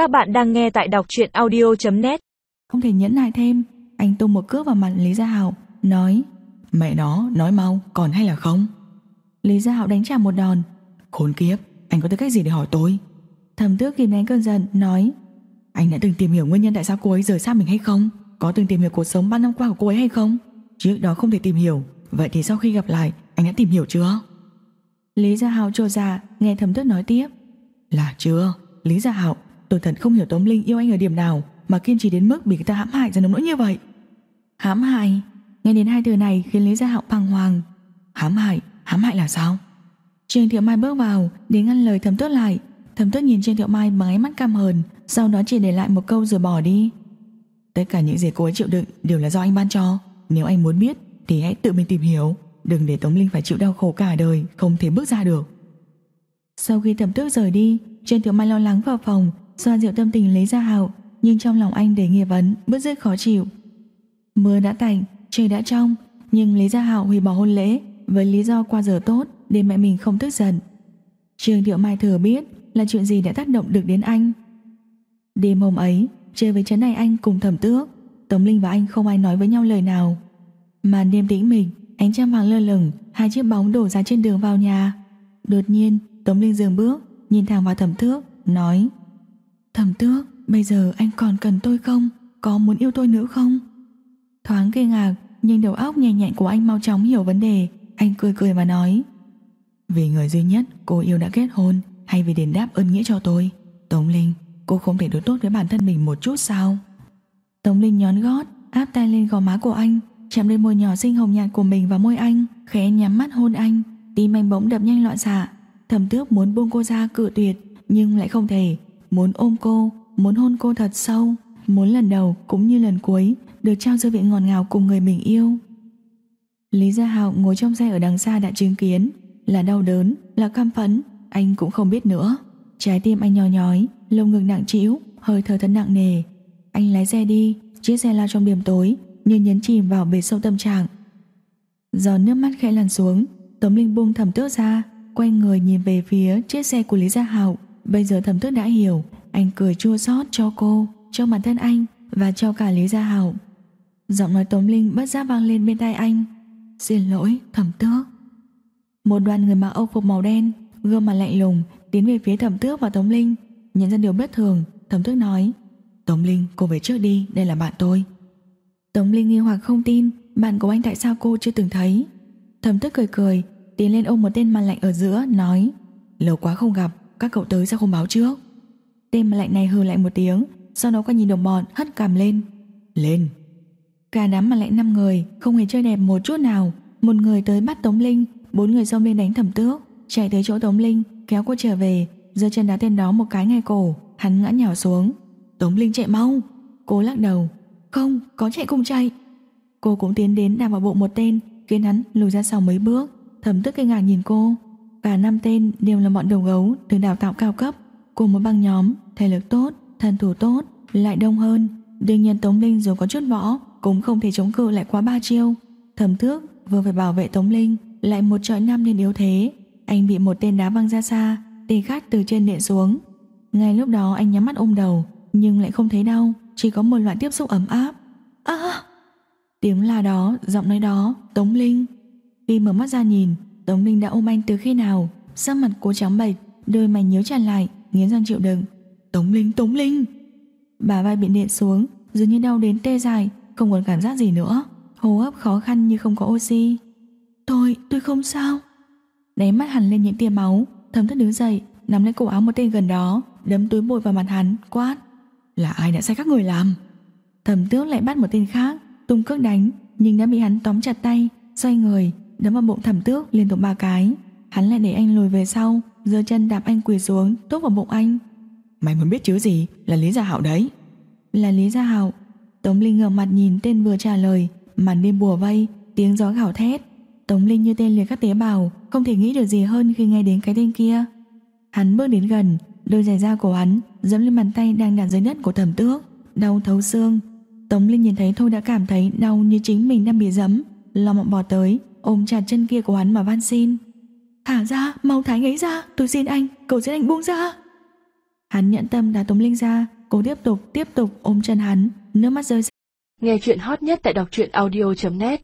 Các bạn đang nghe tại đọc truyện audio.net Không thể nhẫn nại thêm. Anh tung một cước vào mặt Lý Gia Hạo, Nói, Mẹ nó, nói mau, còn hay là không? Lý Gia Hạo đánh trả một đòn, Khốn kiếp, anh có tư cách gì để hỏi tôi? Thẩm tước kìm nén cơn giận, nói, Anh đã từng tìm hiểu nguyên nhân tại sao cô ấy rời xa mình hay không? Có từng tìm hiểu cuộc sống 3 năm qua của cô ấy hay không? Trước đó không thể tìm hiểu, Vậy thì sau khi gặp lại, anh đã tìm hiểu chưa? Lý Gia Hạo trồ dạ Nghe thẩm tước nói tiếp, Là chưa, Lý Gia Hạo. Tôi thật không hiểu Tống Linh yêu anh ở điểm nào Mà kiên trì đến mức bị người ta hãm hại ra nông nỗi như vậy. Hãm hại? Nghe đến hai từ này khiến Lý Gia Hạo bàng hoàng. Hãm hại, hãm hại là sao? Trương Thiệu Mai bước vào Để ngăn lời thẩm tước lại. Thẩm tước nhìn Trương Thiệu Mai bằng ánh mắt cam hờn Sau đó chỉ để lại một câu rồi bỏ đi. Tất cả những gì cô ấy chịu đựng Đều là do anh ban cho. Nếu anh muốn biết thì hãy tự mình tìm hiểu. Đừng để Tống Linh phải chịu đau khổ cả đời Không thể bước ra được. Sau khi thẩm tước rời đi Trương Thiệu Mai lo lắng vào phòng xoa dịu tâm tình lấy ra hào, nhưng trong lòng anh để nghi vấn, bứt rứt khó chịu. Mưa đã tạnh, trời đã trong, nhưng lý gia hào hủy bỏ hôn lễ, với lý do qua giờ tốt để mẹ mình không tức giận. Trương thiệu mai thừa biết là chuyện gì đã tác động được đến anh. Đêm hôm ấy, chơi với trấn này anh cùng thẩm tước, tống linh và anh không ai nói với nhau lời nào. Màn đêm tĩnh mịch, ánh trăng vàng lơ lửng, hai chiếc bóng đổ ra trên đường vào nhà. Đột nhiên, tống linh dừng bước, nhìn thẳng vào thẩm tước, nói Thẩm tước, bây giờ anh còn cần tôi không? Có muốn yêu tôi nữa không? Thoáng kinh ngạc, nhưng đầu óc nhẹ nhẹn của anh mau chóng hiểu vấn đề. Anh cười cười mà nói Vì người duy nhất cô yêu đã kết hôn hay vì đền đáp ơn nghĩa cho tôi? Tống Linh, cô không thể đối tốt với bản thân mình một chút sao? Tống Linh nhón gót, áp tay lên gò má của anh, chạm lên môi nhỏ xinh hồng nhạt của mình vào môi anh, khẽ nhắm mắt hôn anh. Tim anh bỗng đập nhanh loạn xạ. thầm tước muốn buông cô ra cự tuyệt, nhưng lại không thể muốn ôm cô, muốn hôn cô thật sâu, muốn lần đầu cũng như lần cuối được trao dư vị ngọt ngào cùng người mình yêu. Lý Gia Hạo ngồi trong xe ở đằng xa đã chứng kiến, là đau đớn, là căm phẫn, anh cũng không biết nữa. Trái tim anh nhò nhói, lông ngực nặng trĩu, hơi thở thật nặng nề. Anh lái xe đi, chiếc xe lao trong đêm tối, như nhấn chìm vào bể sâu tâm trạng. giọt nước mắt khẽ lăn xuống, Tống Linh buông thầm tước ra, quay người nhìn về phía chiếc xe của Lý Gia Hạo. Bây giờ thẩm tước đã hiểu. Anh cười chua xót cho cô, Cho bản thân anh Và cho cả Lý Gia Hảo. Giọng nói Tống Linh bất giác vang lên bên tai anh. Xin lỗi, thẩm tước Một đoàn người mặc âu phục màu đen, Gương mặt lạnh lùng, Tiến về phía thẩm tước và Tống Linh, Nhận ra điều bất thường. Thẩm tước nói, Tống Linh, cô về trước đi, Đây là bạn tôi. Tống Linh nghi hoặc không tin, Bạn của anh tại sao cô chưa từng thấy? Thẩm tước cười cười, Tiến lên ôm một tên mặt lạnh ở giữa, Nói, Lâu quá không gặp các cậu tới sao không báo trước. Tên mà lạnh này hừ lại một tiếng, Sau đó có nhìn đồng bọn, hất cằm lên. Lên. Cả đám mà lạnh năm người, Không hề chơi đẹp một chút nào. Một người tới bắt Tống Linh, Bốn người xông lên đánh thẩm tước. Chạy tới chỗ Tống Linh, Kéo cô trở về, giơ chân đá tên đó một cái ngay cổ, Hắn ngã nhào xuống. Tống Linh chạy mau. Cô lắc đầu. Không, có chạy cùng chạy. Cô cũng tiến đến đạp vào bụng một tên, Khiến hắn lùi ra sau mấy bước. Thẩm tước kinh ngạc nhìn cô. Cả năm tên đều là bọn đầu gấu được đào tạo cao cấp, cùng một băng nhóm, thể lực tốt, thân thủ tốt, lại đông hơn. Đương nhiên Tống Linh dù có chút võ, cũng không thể chống cự lại quá ba chiêu. Thẩm thước vừa phải bảo vệ Tống Linh, lại một trọi năm nên yếu thế. Anh bị một tên đá văng ra xa, tên khác từ trên nện xuống. Ngay lúc đó anh nhắm mắt ôm đầu, nhưng lại không thấy đau, chỉ có một loại tiếp xúc ấm áp. À! Tiếng là đó, giọng nói đó, Tống Linh. Khi mở mắt ra nhìn, Tống Linh đã ôm anh từ khi nào? Sắc mặt cô trắng bệch Đôi mày nhớ tràn lại Nghiến răng chịu đựng. Tống Linh Tống Linh Bà vai bị điện xuống Dường như đau đến tê dại Không còn cảm giác gì nữa. Hô hấp khó khăn như không có oxy. Tôi, tôi không sao. Đáy mắt hẳn lên những tia máu Thấm thất đứng dậy Nắm lấy cổ áo một tên gần đó Đấm túi bụi vào mặt hắn Quát. Là ai đã sai các người làm? Thẩm tước lại bắt một tên khác Tung cước đánh Nhưng đã bị hắn tóm chặt tay Xoay người đấm vào bụng thẩm tước liên tục ba cái hắn lại để anh lùi về sau giơ chân đạp anh quỳ xuống tốt vào bụng anh. Mày muốn biết chứ gì? Là lý gia hạo đấy. Là lý gia hạo. Tống linh ngờ mặt nhìn tên vừa trả lời màn đêm bùa vây tiếng gió gào thét. Tống linh như tên liệt các tế bào không thể nghĩ được gì hơn khi nghe đến cái tên kia. Hắn bước đến gần đôi giày da của hắn dẫm lên bàn tay đang đặt dưới đất của thẩm tước đau thấu xương. Tống linh nhìn thấy thôi đã cảm thấy đau như chính mình đang bị dẫm lo mộng bò tới ôm chặt chân kia của hắn mà van xin. Thả ra, mau thái ấy ra, tôi xin anh, cầu xin anh buông ra. Hắn nhận tâm đá Tống Linh ra Cô tiếp tục tiếp tục ôm chân hắn Nước mắt rơi Nghe chuyện hot nhất tại đọc truyện audio.net